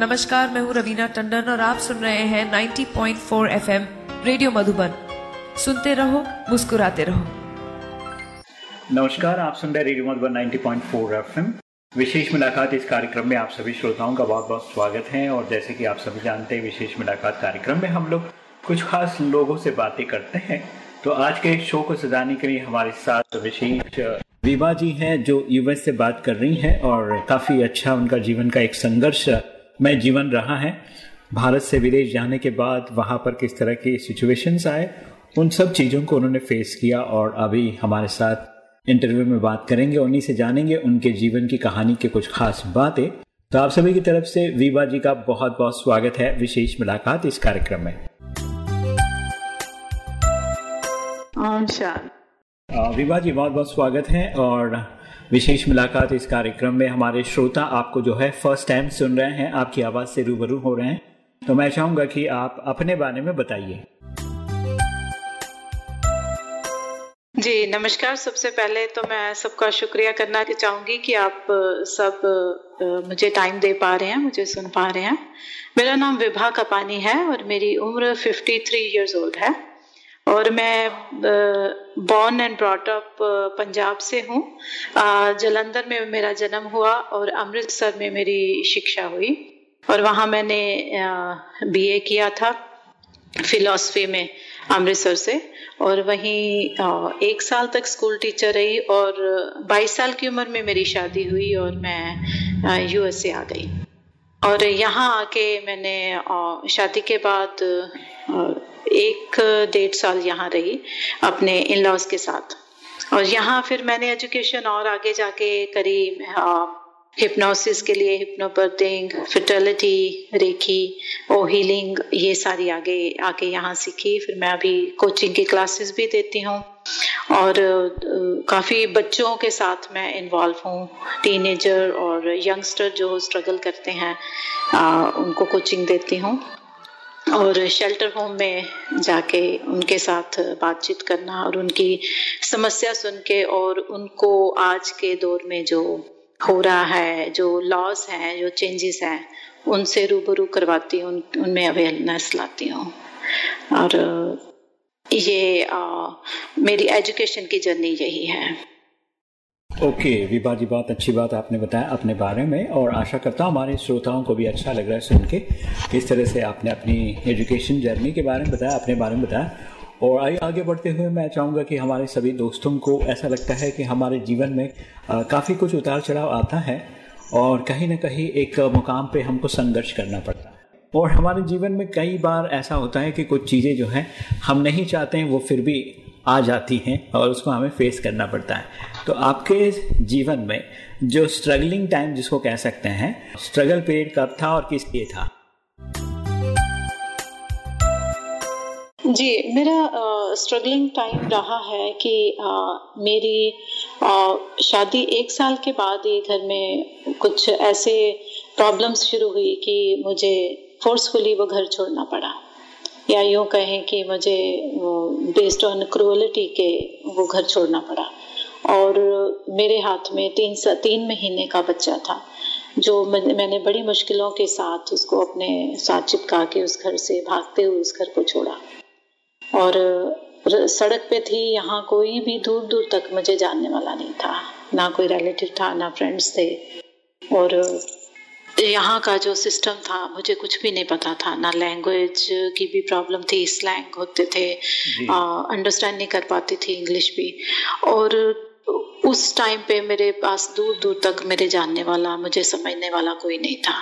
नमस्कार, मैं हूँ रवीना टंडन और आप सुन रहे हैं 90.4 एफएम रेडियो मधुबन। सुनते रहो, मुस्कुराते रहो। नमस्कार, आप सुन रहे रेडियो मधुबन 90.4 एफएम। विशेष मुलाकात इस कार्यक्रम में आप सभी श्रोताओं का बहुत बहुत स्वागत है और जैसे कि आप सभी जानते हैं, विशेष मुलाकात कार्यक्रम में हम लोग कुछ खास लोगों से बातें करते हैं। तो आज के शो को सजाने के लिए हमारे साथ विशेष विभा जी हैं, जो यूएस से बात कर रही हैं और काफ़ी अच्छा उनका जीवन का एक संघर्ष में जीवन रहा है। भारत से विदेश जाने के बाद वहाँ पर किस तरह की सिचुएशंस आए उन सब चीज़ों को उन्होंने फेस किया और अभी हमारे साथ इंटरव्यू में बात करेंगे उन्हीं से जानेंगे उनके जीवन की कहानी के कुछ खास बातें। तो आप सभी की तरफ़ से विभा जी का बहुत बहुत स्वागत है विशेष मुलाकात इस कार्यक्रम में। विभा जी बहुत बहुत स्वागत है और विशेष मुलाकात इस कार्यक्रम में हमारे श्रोता आपको जो है फ़र्स्ट टाइम सुन रहे हैं, आपकी आवाज़ से रूबरू हो रहे हैं। तो मैं चाहूँगा कि आप अपने बारे में बताइए। जी, नमस्कार। सबसे पहले तो मैं सबका शुक्रिया करना चाहूँगी कि आप सब मुझे टाइम दे पा रहे हैं, मुझे सुन पा रहे हैं। मेरा नाम विभा कपानी है और मेरी उम्र 53 इयर्स ओल्ड है। और मैं बॉर्न एंड ब्रॉटअप पंजाब से हूँ। जलंधर में मेरा जन्म हुआ और अमृतसर में मेरी शिक्षा हुई। और वहाँ मैंने बीए किया था फिलॉसफी में अमृतसर से। और वहीं एक साल तक स्कूल टीचर रही और 22 साल की उम्र में मेरी शादी हुई और मैं यूएसए आ गई। और यहाँ आके मैंने शादी के बाद एक डेढ़ साल यहाँ रही अपने इन लॉज के साथ। और यहाँ फिर मैंने एजुकेशन और आगे जाके करी हिप्नोसिस के लिए हिप्नोपर्थिंग फर्टिलिटी रेखी ओ हीलिंग ये सारी आगे, आके यहाँ सीखी। फिर मैं अभी कोचिंग की क्लासेस भी देती हूँ। और काफ़ी बच्चों के साथ मैं इन्वॉल्व हूँ। टीनेजर और यंगस्टर जो स्ट्रगल करते हैं आ, उनको कोचिंग देती हूँ। और शेल्टर होम में जाके उनके साथ बातचीत करना और उनकी समस्या सुन के और उनको आज के दौर में जो हो रहा है जो लॉस हैं जो चेंजेस हैं उनसे रूबरू करवाती हूँ उनमें अवेयरनेस लाती हूँ। और ये आ, मेरी एजुकेशन की जर्नी यही है। ओके okay, विभा जी बहुत अच्छी बात आपने बताया अपने बारे में और आशा करता हूँ हमारे श्रोताओं को भी अच्छा लग रहा है सुन के। किस तरह से आपने अपनी एजुकेशन जर्नी के बारे में बताया अपने बारे में बताया। और आइए आगे बढ़ते हुए मैं चाहूँगा कि हमारे सभी दोस्तों को ऐसा लगता है कि हमारे जीवन में काफ़ी कुछ उतार चढ़ाव आता है और कहीं ना कहीं एक मुकाम पे हमको संघर्ष करना पड़ता है। और हमारे जीवन में कई बार ऐसा होता है कि कुछ चीज़ें जो हैं हम नहीं चाहते हैं वो फिर भी आ जाती हैं और उसको हमें फेस करना पड़ता है। तो आपके जीवन में जो स्ट्रगलिंग टाइम जिसको कह सकते हैं स्ट्रगल पीरियड कब था और किस लिए था? जी मेरा स्ट्रगलिंग टाइम रहा है कि आ, मेरी आ, शादी एक साल के बाद ही घर में कुछ ऐसे प्रॉब्लम्स शुरू हुई कि मुझे फोर्सफुली वो घर छोड़ना पड़ा। या यूँ कहें कि मुझे बेस्ड ऑन क्रोअलिटी के वो घर छोड़ना पड़ा। और मेरे हाथ में तीन तीन महीने का बच्चा था, जो मैंने बड़ी मुश्किलों के साथ उसको अपने साथ चिपका के उस घर से भागते हुए उस घर को छोड़ा। और सड़क पे थी, यहाँ कोई भी दूर दूर तक मुझे जानने वाला नहीं था। ना कोई रिलेटिव था, ना फ्रेंड्स थे। और यहाँ का जो सिस्टम था मुझे कुछ भी नहीं पता था। ना लैंग्वेज की भी प्रॉब्लम थी स्लैंग होते थे अंडरस्टैंड नहीं कर पाती थी इंग्लिश भी। और उस टाइम पे मेरे पास दूर दूर तक मेरे जानने वाला, मुझे समझने वाला कोई नहीं था।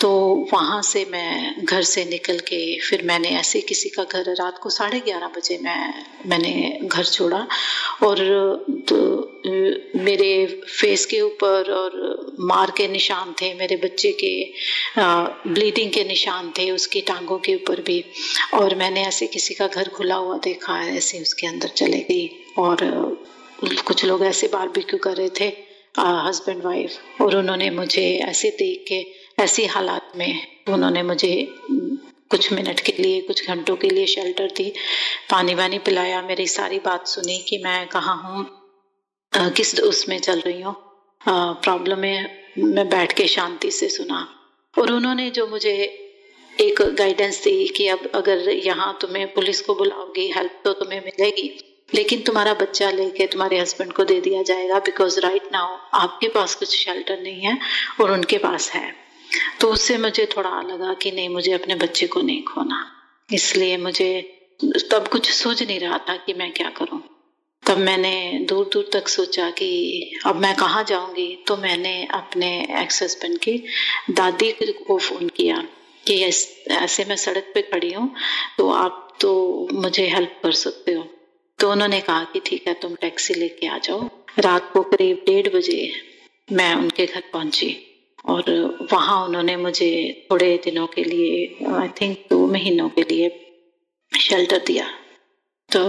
तो वहाँ से मैं घर से निकल के फिर मैंने ऐसे किसी का घर, रात को साढ़े ग्यारह बजे मैं, मैंने घर छोड़ा और तो मेरे फेस के ऊपर और मार के निशान थे, मेरे बच्चे के ब्लीडिंग के निशान थे, उसकी टांगों के ऊपर भी। और मैंने ऐसे किसी का घर खुला हुआ देखा, ऐसे उसके अंदर चले गई और कुछ लोग ऐसे बारबेक्यू कर रहे थे हस्बैंड वाइफ और उन्होंने मुझे ऐसे देख के, ऐसी हालात में उन्होंने मुझे कुछ मिनट के लिए, कुछ घंटों के लिए शेल्टर दी, पानी वानी पिलाया, मेरी सारी बात सुनी कि मैं कहाँ हूँ किस उसमें चल रही हूँ। प्रॉब्लम है मैं बैठ के शांति से सुना। और उन्होंने जो मुझे एक गाइडेंस दी कि अब अगर यहाँ तुम्हें पुलिस को बुलाओगी हेल्प तो तुम्हें मिलेगी लेकिन तुम्हारा बच्चा लेके तुम्हारे हस्बैंड को दे दिया जाएगा बिकॉज़ राइट नाउ आपके पास कुछ शेल्टर नहीं है और उनके पास है। तो उससे मुझे थोड़ा लगा कि नहीं, मुझे अपने बच्चे को नहीं खोना। इसलिए मुझे तब कुछ सोच नहीं रहा था कि मैं क्या करूँ। तब मैंने दूर दूर तक सोचा कि अब मैं कहाँ जाऊँगी? तो मैंने अपने एक्स हस्बैंड की दादी को फ़ोन किया कि ऐसे मैं सड़क पे खड़ी हूँ तो आप तो मुझे हेल्प कर सकते हो। तो उन्होंने कहा कि ठीक है, तुम टैक्सी लेके आ जाओ। रात को करीब डेढ़ बजे मैं उनके घर पहुँची और वहाँ उन्होंने मुझे थोड़े दिनों के लिए आई थिंक दो महीनों के लिए शेल्टर दिया। तो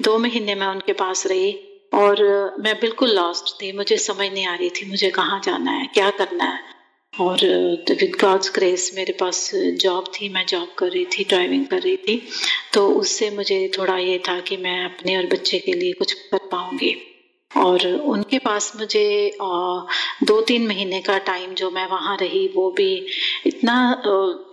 दो महीने मैं उनके पास रही और मैं बिल्कुल लॉस्ट थी। मुझे समझ नहीं आ रही थी मुझे कहाँ जाना है, क्या करना है। और विद गॉड्स ग्रेस मेरे पास जॉब थी, मैं जॉब कर रही थी ड्राइविंग कर रही थी तो उससे मुझे थोड़ा ये था कि मैं अपने और बच्चे के लिए कुछ कर पाऊँगी। और उनके पास मुझे दो तीन महीने का टाइम जो मैं वहाँ रही, वो भी इतना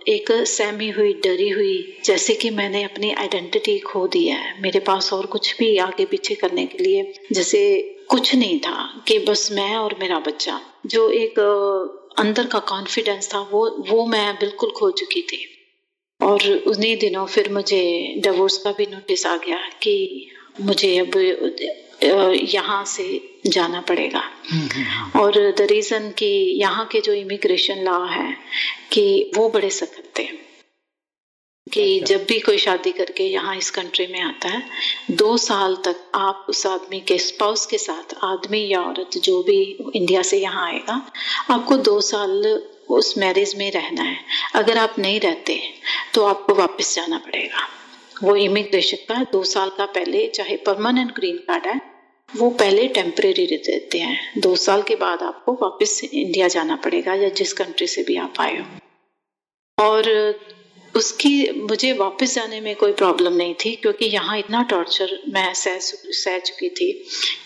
एक सहमी हुई, डरी हुई, जैसे कि मैंने अपनी आइडेंटिटी खो दी है। मेरे पास और कुछ भी आगे पीछे करने के लिए जैसे कुछ नहीं था कि बस मैं और मेरा बच्चा, जो एक अंदर का कॉन्फिडेंस था वो वो मैं बिल्कुल खो चुकी थी। और उन्हीं दिनों फिर मुझे डिवोर्स का भी नोटिस आ गया कि मुझे अब यहाँ से जाना पड़ेगा। और द रीज़न कि यहाँ के जो इमिग्रेशन लॉ है कि वो बड़े सख्त थे। कि। जब भी कोई शादी करके यहाँ इस कंट्री में आता है, दो साल तक आप उस आदमी के स्पाउस के साथ, आदमी या औरत जो भी इंडिया से यहाँ आएगा, आपको दो साल उस मैरिज में रहना है। अगर आप नहीं रहते तो आपको वापस जाना पड़ेगा। वो इमिग्रेशन का दो साल का पहले, चाहे परमानेंट ग्रीन कार्ड है, वो पहले टेम्परेरी देते हैं। दो साल के बाद आपको वापस इंडिया जाना पड़ेगा या जिस कंट्री से भी आप आए हो। और उसकी, मुझे वापस जाने में कोई प्रॉब्लम नहीं थी, क्योंकि यहाँ इतना टॉर्चर मैं सह सह चुकी थी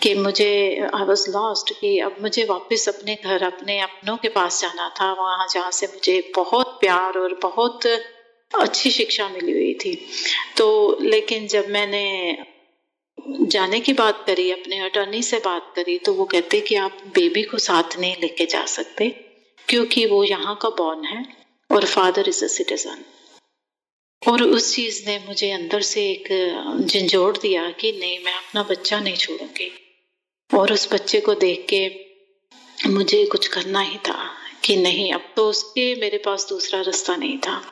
कि मुझे आई वॉज़ लॉस्ट कि अब मुझे वापस अपने घर, अपने अपनों के पास जाना था, वहाँ जहाँ से मुझे बहुत प्यार और बहुत अच्छी शिक्षा मिली हुई थी। तो लेकिन जब मैंने जाने की बात करी, अपने अटर्नी से बात करी तो वो कहते कि आप बेबी को साथ नहीं लेके जा सकते, क्योंकि वो यहाँ का बॉर्न है और फादर इज़ अ सिटीजन और उस चीज़ ने मुझे अंदर से एक झंझोड़ दिया कि नहीं, मैं अपना बच्चा नहीं छोड़ूँगी। और उस बच्चे को देख के मुझे कुछ करना ही था कि नहीं, अब तो उसके मेरे पास दूसरा रास्ता नहीं था।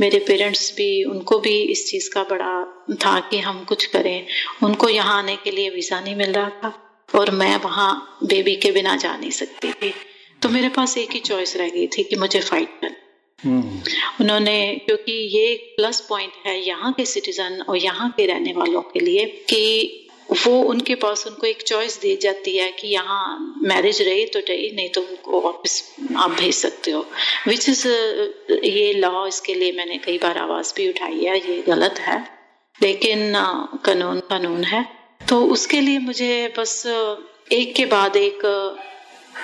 मेरे पेरेंट्स भी, उनको भी इस चीज़ का बड़ा था कि हम कुछ करें। उनको यहाँ आने के लिए वीज़ा नहीं मिल रहा था और मैं वहाँ बेबी के बिना जा नहीं सकती थी। तो मेरे पास एक ही चॉइस रह गई थी कि मुझे फाइट कर हम्म। उन्होंने, क्योंकि ये प्लस पॉइंट है यहाँ के सिटीजन और यहाँ के रहने वालों के लिए, कि वो उनके पास उनको एक चॉइस दी जाती है कि यहाँ मैरिज रही तो रही, नहीं तो उनको वापस आप भेज सकते हो। विच इज़ ये लॉ इसके लिए मैंने कई बार आवाज़ भी उठाई है, ये गलत है, लेकिन कानून कानून है। तो उसके लिए मुझे बस एक के बाद एक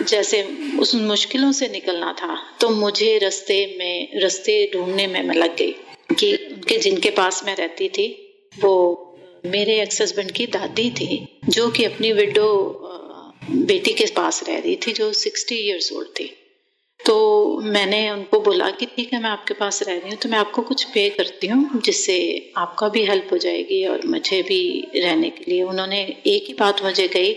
जैसे उस मुश्किलों से निकलना था तो मुझे रस्ते में, रस्ते ढूँढने में मैं लग गई कि उनके, जिनके पास मैं रहती थी, वो मेरे एक्स हस्बैंड की दादी थी, जो कि अपनी विडो बेटी के पास रह रही थी, जो सिक्सटी ईयर्स ओल्ड थी। तो मैंने उनको बोला कि ठीक है, मैं आपके पास रह रही हूँ तो मैं आपको कुछ पे करती हूँ, जिससे आपका भी हेल्प हो जाएगी और मुझे भी रहने के लिए। उन्होंने एक ही बात मुझे कही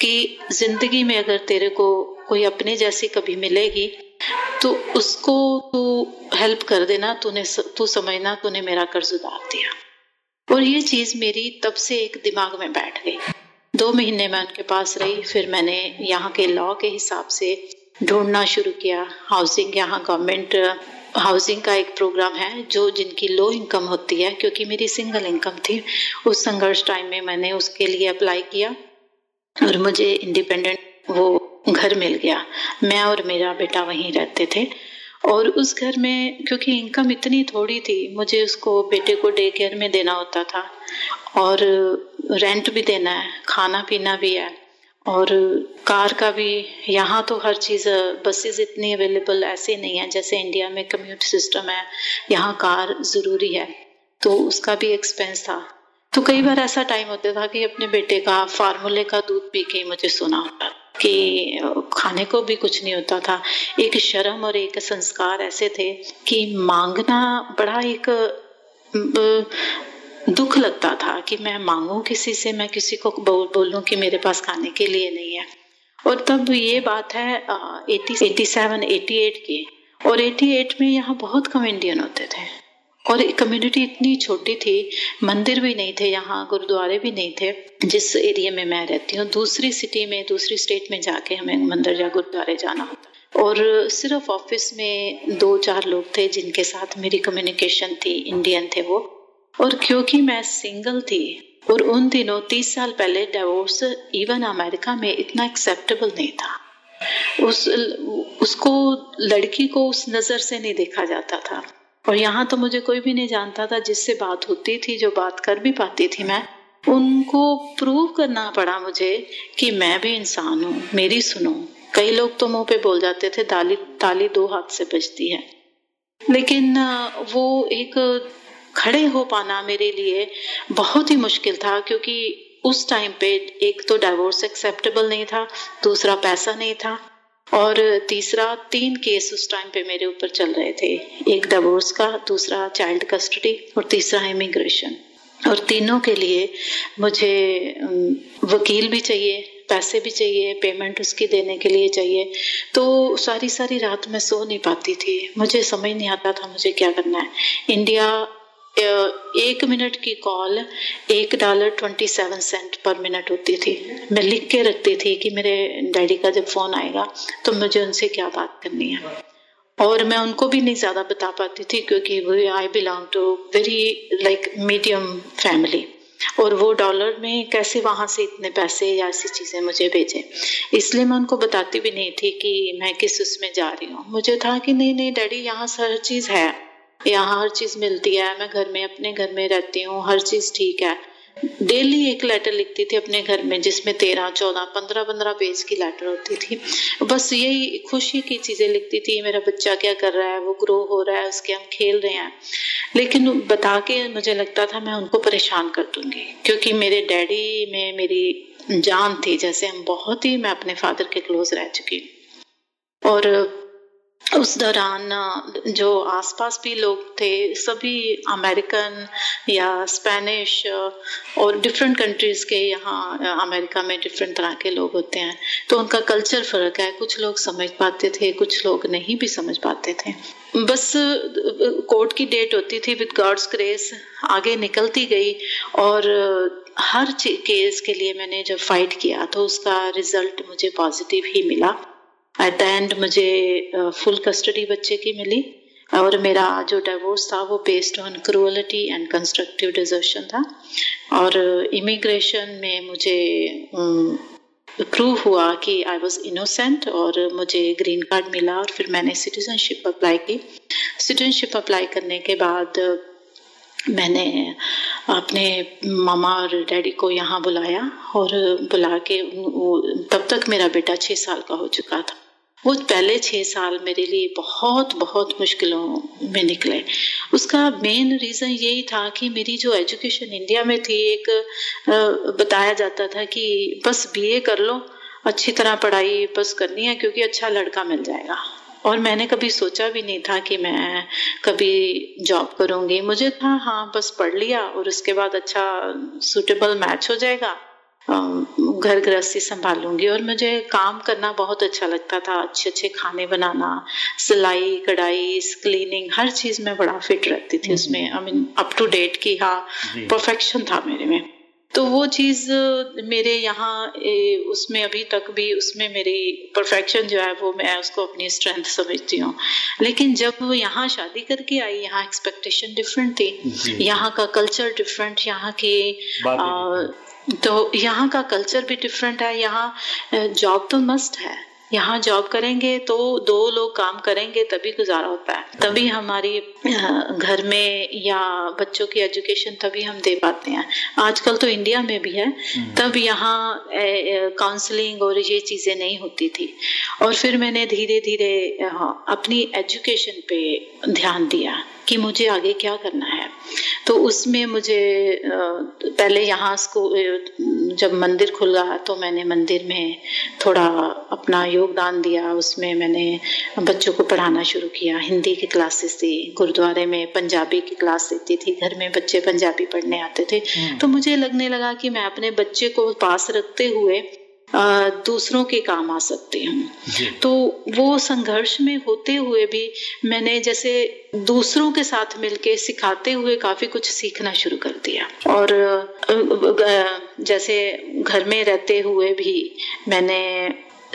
कि ज़िंदगी में अगर तेरे को कोई अपने जैसी कभी मिलेगी तो उसको तू हेल्प कर देना, तूने तू समझना, तूने मेरा कर्ज उतार दिया। और ये चीज़ मेरी तब से एक दिमाग में बैठ गई। दो महीने मैं उनके पास रही, फिर मैंने यहाँ के लॉ के हिसाब से ढूंढना शुरू किया। हाउसिंग यहाँ गवर्नमेंट हाउसिंग का एक प्रोग्राम है, जो जिनकी लो इनकम होती है, क्योंकि मेरी सिंगल इनकम थी, उस संघर्ष टाइम में मैंने उसके लिए अप्लाई किया। और मुझे इंडिपेंडेंट वो घर मिल गया। मैं और मेरा बेटा वहीं रहते थे। और उस घर में, क्योंकि इनकम इतनी थोड़ी थी, मुझे उसको बेटे को डे केयर में देना होता था। और रेंट भी देना है, खाना पीना भी है। और कार का भी, यहाँ तो हर चीज़ बसेस इतनी अवेलेबल ऐसे नहीं है, जैसे इंडिया में कम्यूट सिस्टम है, यहाँ कार ज़रूरी है। तो उसका भी एक्सपेंस था। तो कई बार ऐसा टाइम होता था कि अपने बेटे का फार्मूले का दूध पी के मुझे सोना होता कि खाने को भी कुछ नहीं होता था। एक शर्म और एक संस्कार ऐसे थे कि मांगना बड़ा एक दुख लगता था कि मैं मांगू किसी से, मैं किसी को बोल बोलूँ कि मेरे पास खाने के लिए नहीं है। और तब ये बात है eighty eighty seven, eighty eight की। और एटी एट में यहाँ बहुत कम इंडियन होते थे। और कम्युनिटी इतनी छोटी थी, मंदिर भी नहीं थे यहाँ, गुरुद्वारे भी नहीं थे, जिस एरिया में मैं रहती हूँ। दूसरी सिटी में, दूसरी स्टेट में जाके हमें मंदिर या गुरुद्वारे जाना होता। और सिर्फ़ ऑफ़िस में दो चार लोग थे जिनके साथ मेरी कम्युनिकेशन थी इंडियन थे वो। और क्योंकि मैं सिंगल थी, और उन दिनों, तीस साल पहले डिवोर्स इवन अमेरिका में इतना एक्सेप्टेबल नहीं था। उस, उसको, लड़की को उस नज़र से नहीं देखा जाता था। और यहाँ तो मुझे कोई भी नहीं जानता था जिससे बात होती थी, जो बात कर भी पाती थी मैं। उनको प्रूव करना पड़ा मुझे कि मैं भी इंसान हूँ, मेरी सुनो। कई लोग तो मुँह पे बोल जाते थे ताली ताली दो हाथ से बजती है। लेकिन, वो एक खड़े हो पाना मेरे लिए बहुत ही मुश्किल था, क्योंकि उस टाइम पे एक तो डाइवोर्स एक्सेप्टेबल नहीं था, दूसरा पैसा नहीं था। और तीसरा, तीन केस उस टाइम पे मेरे ऊपर चल रहे थे। एक डिवोर्स का, दूसरा चाइल्ड कस्टडी और तीसरा इमिग्रेशन और तीनों के लिए मुझे वकील भी चाहिए, पैसे भी चाहिए पेमेंट उसकी देने के लिए चाहिए। तो सारी सारी रात मैं सो नहीं पाती थी। मुझे समझ नहीं आता था मुझे क्या करना है। इंडिया एक मिनट की कॉल, एक डॉलर ट्वेंटी सेवन सेंट पर मिनट होती थी। मैं लिख के रखती थी कि मेरे डैडी का जब फ़ोन आएगा तो मुझे उनसे क्या बात करनी है? और मैं उनको भी नहीं ज़्यादा बता पाती थी, क्योंकि वो I belong to very like medium family और वो डॉलर में कैसे वहाँ से इतने पैसे या ऐसी चीज़ें मुझे भेजे? इसलिए मैं उनको बताती भी नहीं थी कि मैं किस उसमें जा रही हूँ। मुझे था कि नहीं नहीं, डैडी, यहाँ हर चीज़ है। यहाँ हर चीज़ मिलती है। मैं घर में, अपने घर में रहती हूँ। हर चीज़ ठीक है। डेली एक लेटर लिखती थी अपने घर में, जिसमें तेरह, चौदह, पंद्रह पंद्रह पेज की लेटर होती थी। बस यही खुशी की चीज़ें लिखती थी, मेरा बच्चा क्या कर रहा है, वो ग्रो हो रहा है, उसके हम खेल रहे हैं। लेकिन बता के मुझे लगता था मैं उनको परेशान कर दूँगी, क्योंकि मेरे डैडी में मेरी जान थी, जैसे हम बहुत ही, मैं अपने फादर के क्लोज रह चुकी और उस दौरान जो आसपास भी लोग थे, सभी अमेरिकन या स्पेनिश और डिफरेंट कंट्रीज़ के यहाँ अमेरिका में डिफरेंट तरह के लोग होते हैं। तो उनका कल्चर फ़र्क है। कुछ लोग समझ पाते थे, कुछ लोग नहीं भी समझ पाते थे। बस कोर्ट की डेट होती थी विद गॉड्स ग्रेस आगे निकलती गई, और हर केस के लिए मैंने जब फाइट किया तो उसका रिज़ल्ट मुझे पॉजिटिव ही मिला। एट द एंड मुझे फुल कस्टडी बच्चे की मिली और मेरा जो डिवोर्स था, वो based on cruelty and constructive desertion था। और इमिग्रेशन में मुझे प्रूव हुआ कि आई वॉज़ इनोसेंट और मुझे ग्रीन कार्ड मिला और फिर मैंने सिटीजनशिप अप्लाई की। सिटीजनशिप अप्लाई करने के बाद मैंने अपने मामा और डैडी को यहाँ बुलाया और बुला के तब तक मेरा बेटा छः साल का हो चुका था। वो पहले छः साल मेरे लिए बहुत बहुत मुश्किलों में निकले। उसका मेन रीज़न यही था कि मेरी जो एजुकेशन इंडिया में थी, एक बताया जाता था कि बस बीए कर लो, अच्छी तरह पढ़ाई बस करनी है, क्योंकि अच्छा लड़का मिल जाएगा। और मैंने कभी सोचा भी नहीं था कि मैं कभी जॉब करूँगी। मुझे था हाँ बस पढ़ लिया और उसके बाद अच्छा सुटेबल मैच हो जाएगा। घर गृहस्थी संभालूँगी और मुझे काम करना बहुत अच्छा लगता था। अच्छे अच्छे खाने बनाना सिलाई कढ़ाई क्लीनिंग हर चीज़ में बड़ा फिट रहती थी उसमें। I mean up to date की हाँ परफेक्शन था मेरे में। तो वो चीज़ मेरे यहाँ उसमें अभी तक भी उसमें मेरी परफेक्शन जो है वो मैं उसको अपनी स्ट्रेंथ समझती हूँ। लेकिन जब वो यहाँ शादी करके आई यहाँ एक्सपेक्टेशन डिफरेंट थी यहाँ का कल्चर डिफरेंट यहाँ के तो यहाँ का कल्चर भी डिफरेंट है यहाँ जॉब तो मस्ट है। यहाँ जॉब करेंगे तो दो लोग काम करेंगे तभी गुजारा होता है। तभी हमारी घर में या बच्चों की एजुकेशन तभी हम दे पाते हैं। आजकल तो इंडिया में भी है। हम्म। तब यहाँ काउंसलिंग और ये चीज़ें नहीं होती थी। और फिर मैंने धीरे धीरे अपनी एजुकेशन पे ध्यान दिया। कि मुझे आगे क्या करना है। तो उसमें मुझे पहले यहाँ जब मंदिर खुला तो मैंने मंदिर में थोड़ा अपना योगदान दिया। उसमें मैंने बच्चों को पढ़ाना शुरू किया। हिंदी की क्लासेस थी गुरुद्वारे में पंजाबी की क्लास देती थी। घर में बच्चे पंजाबी पढ़ने आते थे। हम्म। तो मुझे लगने लगा कि मैं अपने बच्चे को पास रखते हुए दूसरों के काम आ सकते हैं। तो वो संघर्ष में होते हुए भी मैंने जैसे दूसरों के साथ मिलके सिखाते हुए काफ़ी कुछ सीखना शुरू कर दिया। और जैसे घर में रहते हुए भी मैंने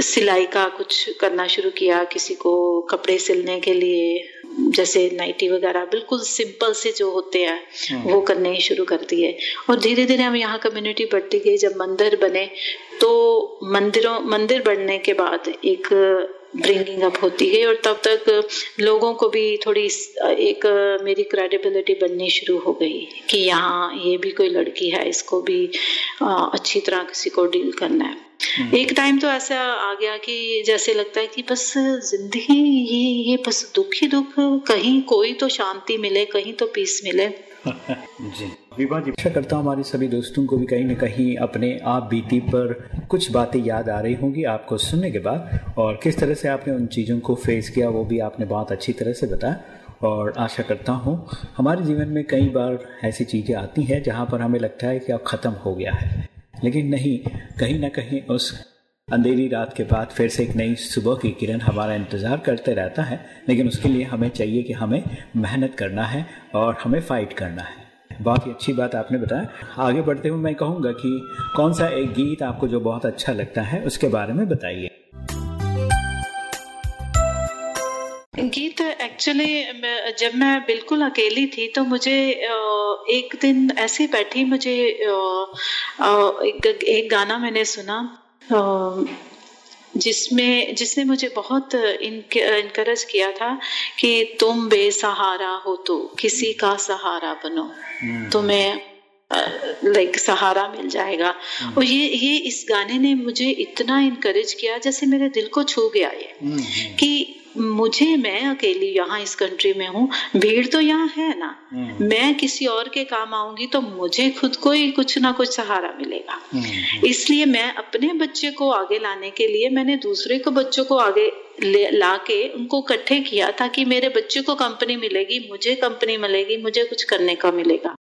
सिलाई का कुछ करना शुरू किया किसी को कपड़े सिलने के लिए जैसे नाइटी वगैरह बिल्कुल सिंपल से जो होते हैं हम्म। वो करने ही शुरू कर दिए और धीरे धीरे हम यहाँ कम्युनिटी बढ़ती गई जब मंदिर बने तो मंदिरों मंदिर बढ़ने के बाद एक ब्रिंगिंग अप होती गई और तब तक लोगों को भी थोड़ी एक मेरी क्रेडिबिलिटी बननी शुरू हो गई कि यहाँ ये भी कोई लड़की है इसको भी अच्छी तरह किसी को डील करना है हम्म। एक टाइम तो ऐसा आ गया कि जैसे लगता है कि बस ज़िंदगी ये ये बस दुख ही दुख कहीं कोई तो शांति मिले कहीं तो पीस मिले जी। विवाह जी। आशा करता हूँ हमारे सभी दोस्तों को भी कहीं ना कहीं अपने आप बीती पर कुछ बातें याद आ रही होंगी आपको सुनने के बाद। और किस तरह से आपने उन चीज़ों को फेस किया, वो भी आपने बहुत अच्छी तरह से बताया। और आशा करता हूँ हमारे जीवन में कई बार ऐसी चीज़ें आती हैं जहाँ पर हमें लगता है कि अब ख़त्म हो गया है। लेकिन नहीं, कहीं ना कहीं उस अंधेरी रात के बाद फिर से एक नई सुबह की किरण हमारा इंतज़ार करते रहता है लेकिन उसके लिए हमें चाहिए कि हमें मेहनत करना है और हमें फाइट करना है। बहुत ही अच्छी बात आपने बताया। आगे बढ़ते हुए मैं कहूँगा कि कौन सा एक गीत आपको जो बहुत अच्छा लगता है उसके बारे में बताइए। गीत एक्चुअली जब मैं बिल्कुल अकेली थी तो मुझे एक दिन ऐसे बैठी मुझे एक, गाना मैंने सुना। जिसमें जिसने मुझे बहुत इनकरेज किया था कि तुम बेसहारा हो तो किसी का सहारा बनो हम्म। तुम्हें लाइक सहारा मिल जाएगा हम्म। और ये ये इस गाने ने मुझे इतना इनकरेज किया जैसे मेरे दिल को छू गया ये हम्म, कि मुझे मैं अकेली यहाँ इस कंट्री में हूँ भीड़ तो यहाँ है ना हम्म। मैं किसी और के काम आऊँगी तो मुझे खुद को ही कुछ ना कुछ सहारा मिलेगा हम्म। इसलिए मैं अपने बच्चे को आगे लाने के लिए मैंने दूसरे को बच्चों को आगे ला के उनको इकट्ठे किया ताकि मेरे बच्चे को कंपनी मिलेगी मुझे कंपनी मिलेगी मुझे कुछ करने का मिलेगा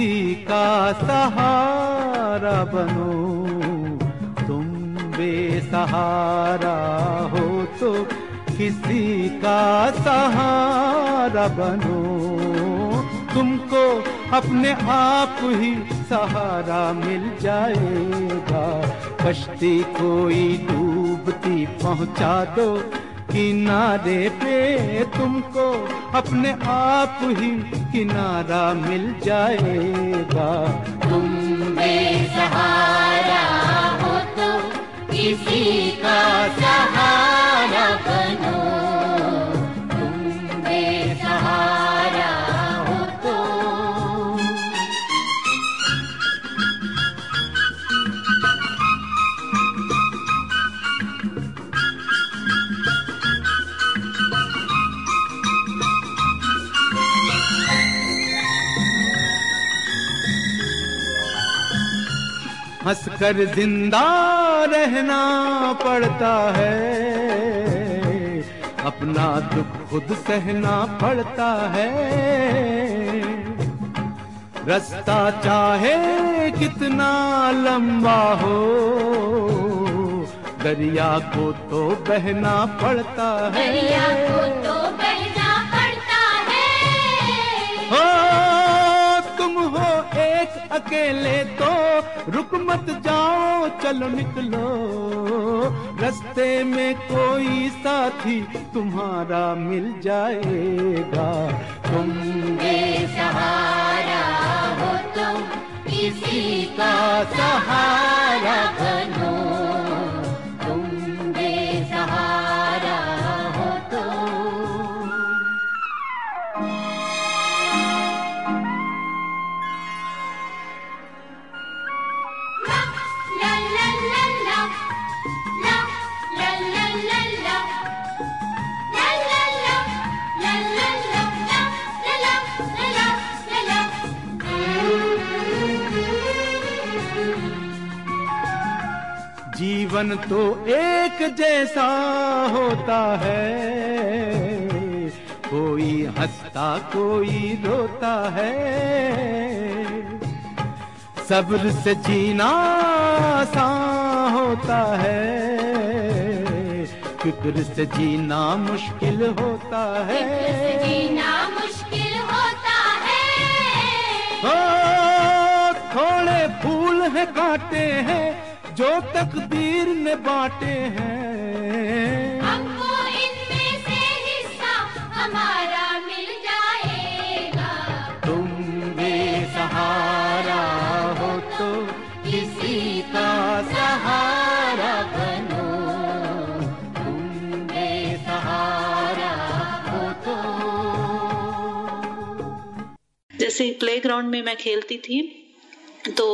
किसी का सहारा बनो। तुम बेसहारा हो तो किसी का सहारा बनो। तुमको अपने आप ही सहारा मिल जाएगा। कश्ती कोई डूबती पहुँचा दो। किनारे पे तुमको अपने आप ही किनारा मिल जाएगा। तुम बेसहारा हो तो किसी का सहारा बनो। हंसकर ज़िंदा रहना पड़ता है। अपना दुख खुद सहना पड़ता है। रास्ता चाहे कितना लंबा हो, दरिया को तो बहना पड़ता है। दरिया को तो अकेले तो रुक मत जाओ, चलो निकलो। रास्ते में कोई साथी तुम्हारा मिल जाएगा। तुम सहारा हो तुम, किसी का सहारा बनो। जीवन तो एक जैसा होता है। कोई हंसता कोई रोता है। सब्र से जीना आसान होता है। फ़िक्र से जीना मुश्किल होता है। जीना मुश्किल होता है। ओ, थोड़े फूल है काटे हैं। जो तकदीर ने बांटे हैं। हमको इनमें से हिस्सा हमारा मिल जाएगा। तुम बेसहारा हो तो किसी का सहारा बनो। तुम बेसहारा हो तो। जैसे प्लेग्राउंड में मैं खेलती थी तो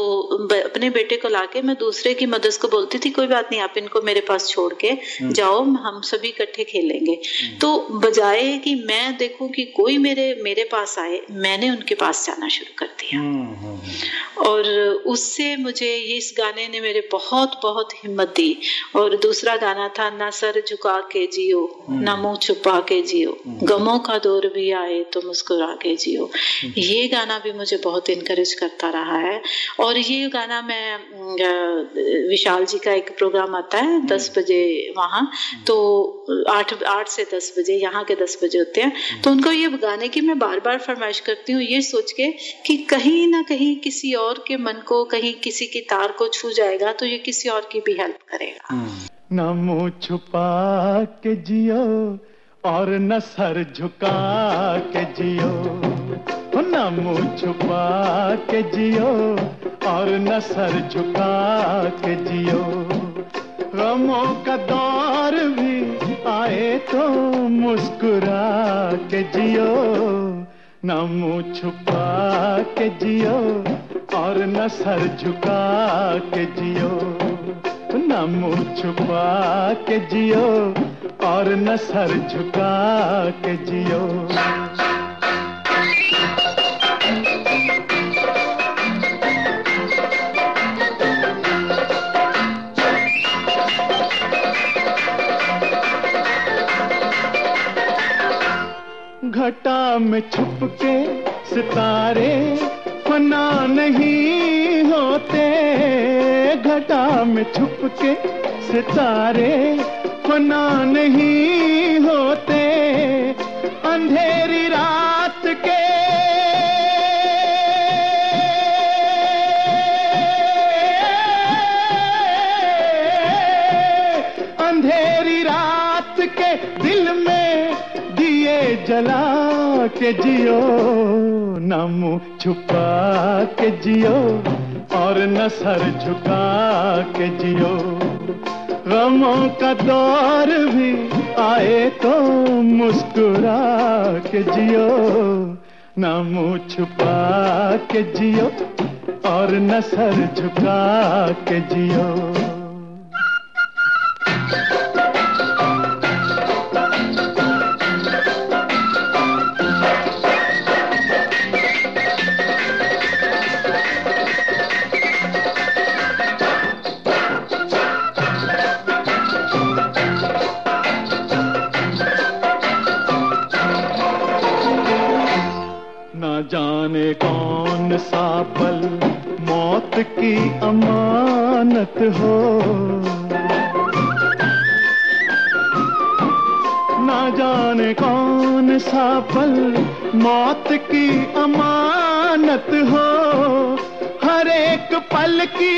अपने बेटे को लाके मैं दूसरे की मदद को बोलती थी कोई बात नहीं आप इनको मेरे पास छोड़ के जाओ हम सभी इकट्ठे खेलेंगे। तो बजाय कि मैं देखूँ कि कोई मेरे मेरे पास आए मैंने उनके पास जाना शुरू कर दिया। हम्म, हम्म, और उससे मुझे ये इस गाने ने मेरे बहुत बहुत हिम्मत दी। और दूसरा गाना था ना सर झुका के जियो ना मुँह छुपा के जियो गमों का दौर भी आए तो मुस्कुरा के जियो। ये गाना भी मुझे बहुत इनकरेज करता रहा है। और ये गाना मैं विशाल जी का एक प्रोग्राम आता है दस बजे वहाँ। तो आठ आठ से दस बजे यहाँ के दस बजे होते हैं। तो उनको ये गाने की मैं बार बार फरमाइश करती हूँ ये सोच के कि कहीं ना कहीं किसी और के मन को कहीं किसी की तार को छू जाएगा तो ये किसी और की भी हेल्प करेगा। हम्म। न मुँह छुपा के जियो और न सर झुका के जियो। न मुँह छुपा के जियो और न सर झुका के जियो। गमों का दौर भी आए तो मुस्कुरा के जियो। न मुँह छुपा के जियो और न सर झुका के जियो। न मुँह छुपा के जियो और न सर झुका के जियो। घटा में छुप के सितारे फना नहीं होते। घटा में छुप के सितारे फना नहीं होते। अंधेरी रात के जला के जियो न मुँह छुपा के जियो, और न सर झुका के जियो। गमों का दौर भी आए तो मुस्कुरा के जियो न मुँह छुपा के जियो, और न सर झुका के जियो। की।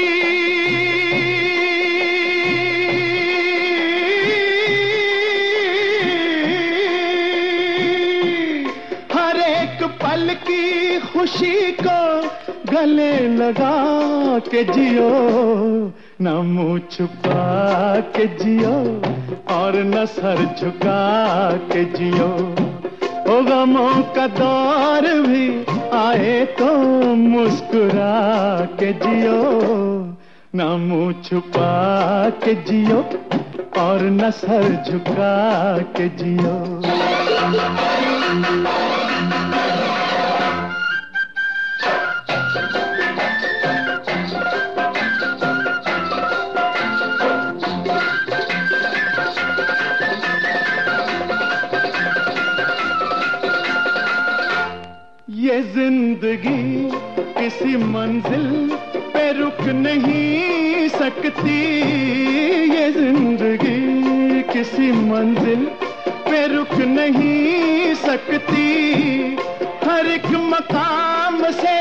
हर एक पल की खुशी को गले लगा के जियो, न मुँह छुपा के जियो और न सर झुका के जियो। ओ गमों का दौर भी आए तो मुस्कुरा के जियो। न मुँह छुपा के जियो और न सर झुका के जियो। ज़िंदगी किसी मंजिल पे रुक नहीं सकती। ये ज़िंदगी किसी मंजिल पे रुक नहीं सकती। हर एक मकाम से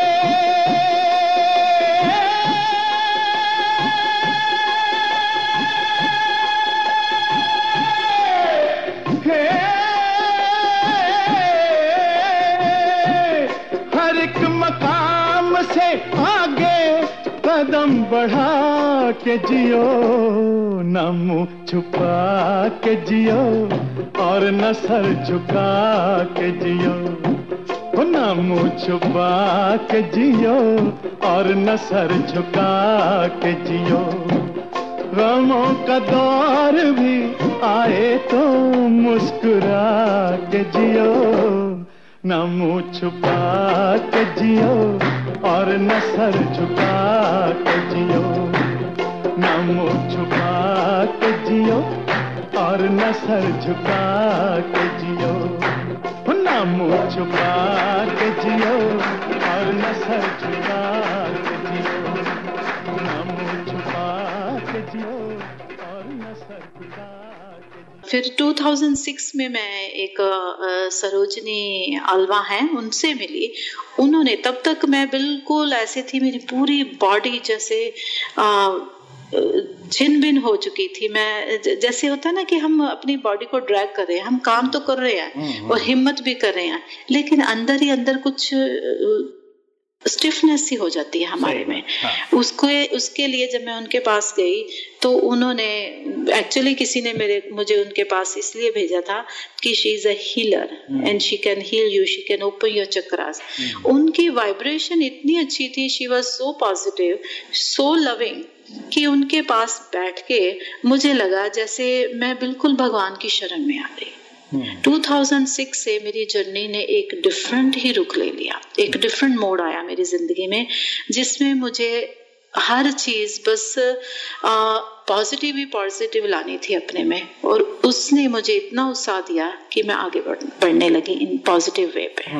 बढ़ा के जियो न छुपा के जियो, और न सर झुका के जियो। न छुपा के जियो, और न सर झुका के जियो। गमों का दौर भी आए तो मुस्कुरा के जियो। न मुँह छुपा के जियो, और न सर झुका के जियो, न मुँह के जियो, और न सर झुका के जियो। न मुँह के जियो, और न सर झुका के जियो। न मुँह के जियो, और न सर झुका फिर 2006 में मैं एक सरोजनी अलवा हैं उनसे मिली। उन्होंने तब तक मैं बिल्कुल ऐसे थी मेरी पूरी बॉडी जैसे छिन भिन हो चुकी थी। मैं जैसे होता है ना कि हम अपनी बॉडी को ड्रैग कर रहे हैं हम काम तो कर रहे हैं और हिम्मत भी कर रहे हैं लेकिन अंदर ही अंदर कुछ स्टिफनेस ही हो जाती है हमारे में। हाँ। उसको उसके लिए जब मैं उनके पास गई तो उन्होंने एक्चुअली किसी ने मेरे मुझे उनके पास इसलिए भेजा था कि she is a healer and she can heal you she can open your chakras उनकी वाइब्रेशन इतनी अच्छी थी she was so positive so loving कि उनके पास बैठ के मुझे लगा जैसे मैं बिल्कुल भगवान की शरण में आ गई। 2006 से मेरी जर्नी ने एक डिफरेंट ही रुख ले लिया। एक डिफरेंट मोड आया मेरी ज़िंदगी में जिसमें मुझे हर चीज़ बस पॉजिटिव ही पॉजिटिव लानी थी अपने में। और उसने मुझे इतना उत्साह दिया कि मैं आगे बढ़ने लगी इन पॉजिटिव वे पे।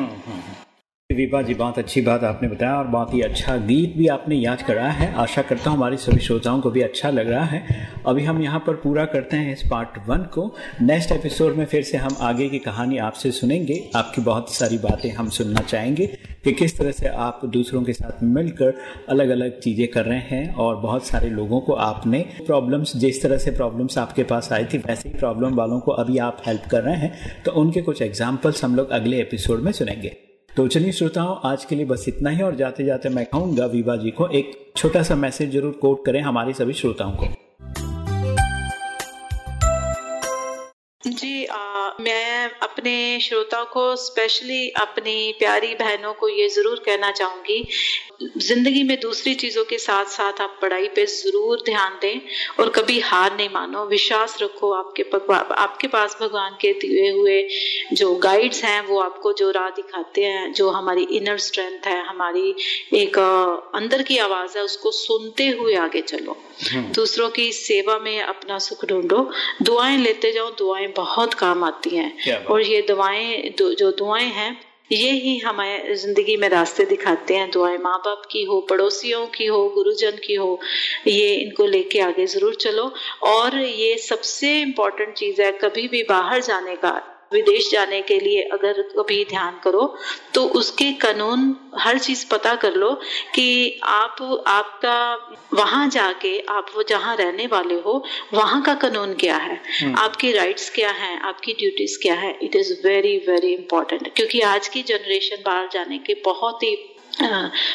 विभा जी, बहुत अच्छी बात आपने बताया और बहुत ही अच्छा गीत भी आपने याद करा है। आशा करता हूँ हमारे सभी श्रोताओं को भी अच्छा लग रहा है। अभी हम यहाँ पर पूरा करते हैं इस पार्ट वन को। नेक्स्ट एपिसोड में फिर से हम आगे की कहानी आपसे सुनेंगे। आपकी बहुत सारी बातें हम सुनना चाहेंगे कि किस तरह से आप दूसरों के साथ मिलकर अलग अलग चीज़ें कर रहे हैं और बहुत सारे लोगों को आपने प्रॉब्लम्स जिस तरह से प्रॉब्लम्स आपके पास आई थी, वैसे ही प्रॉब्लम वालों को अभी आप हेल्प कर रहे हैं। तो उनके कुछ एग्जाम्पल्स हम लोग अगले एपिसोड में सुनेंगे। तो चलिए श्रोताओं आज के लिए बस इतना ही और जाते जाते मैं कहूँगा विभा जी को एक छोटा सा मैसेज ज़रूर कोट करें हमारे सभी श्रोताओं को। जी आ, मैं अपने श्रोताओं को स्पेशली अपनी प्यारी बहनों को ये ज़रूर कहना चाहूँगी, ज़िंदगी में दूसरी चीज़ों के साथ साथ आप पढ़ाई पे ज़रूर ध्यान दें और कभी हार नहीं मानो। विश्वास रखो आपके आपके पास भगवान के दिए हुए जो गाइड्स हैं, वो आपको जो राह दिखाते हैं, जो हमारी इनर स्ट्रेंथ है, हमारी एक, अंदर की आवाज़ है, उसको सुनते हुए आगे चलो। दूसरों की सेवा में अपना सुख ढूंढो। दुआएँ लेते जाओ दुआएँ बहुत काम आती हैं। और ये दुआएँ दु- जो दुआएँ हैं ये ही हमें ज़िंदगी में रास्ते दिखाते हैं। दुआएँ माँ बाप की हो पड़ोसियों की हो गुरुजन की हो ये इनको लेके आगे ज़रूर चलो। और ये सबसे इम्पोर्टेंट चीज़ है कभी भी बाहर जाने का। विदेश जाने के लिए अगर कभी ध्यान करो तो उसके कानून हर चीज़ पता कर लो कि आप आपका वहाँ जाके आप वो जहाँ रहने वाले हो वहाँ का कानून क्या है? आपकी राइट्स क्या हैं? आपकी ड्यूटीज़ क्या है? It is very very important क्योंकि आज की जनरेशन बाहर जाने के बहुत ही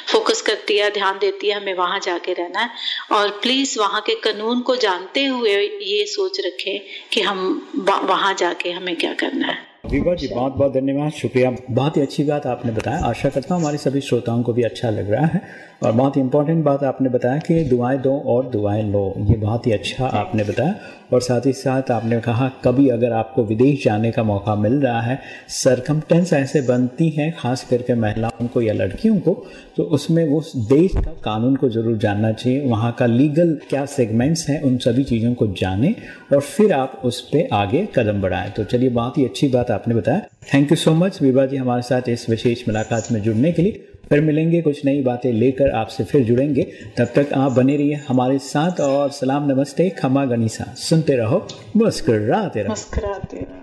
फोकस करती है ध्यान देती है हमें वहाँ जाके रहना है। और प्लीज़ वहाँ के कानून को जानते हुए ये सोच रखें कि हम वहाँ जाके हमें क्या करना है। विवा जी बहुत बहुत धन्यवाद। शुक्रिया। बहुत ही अच्छी बात आपने बताया। आशा करता हूँ हमारे सभी श्रोताओं को भी अच्छा लग रहा है। और बहुत ही इंपॉर्टेंट बात आपने बताया कि दुआएँ दो और दुआएँ लो। ये बहुत ही अच्छा आपने बताया। और साथ ही साथ आपने कहा कभी अगर आपको विदेश जाने का मौका मिल रहा है सरकमटेंस ऐसे बनती हैं खास करके महिलाओं को या लड़कियों को तो उसमें वो देश का कानून को ज़रूर जानना चाहिए। वहाँ का लीगल क्या सेगमेंट्स हैं उन सभी चीज़ों को जाने और फिर आप उस पर आगे कदम बढ़ाएँ। तो चलिए बहुत ही अच्छी बात आपने बताया। Thank you so much Vibha ji हमारे साथ इस विशेष मुलाकात में जुड़ने के लिए। फिर मिलेंगे, कुछ नई बातें लेकर आपसे फिर जुड़ेंगे। तब तक आप बने रहिए हमारे साथ और सलाम नमस्ते, खमा गनीसा। सुनते रहो, मुस्कुराते रहो। मुस्कुराते रहो।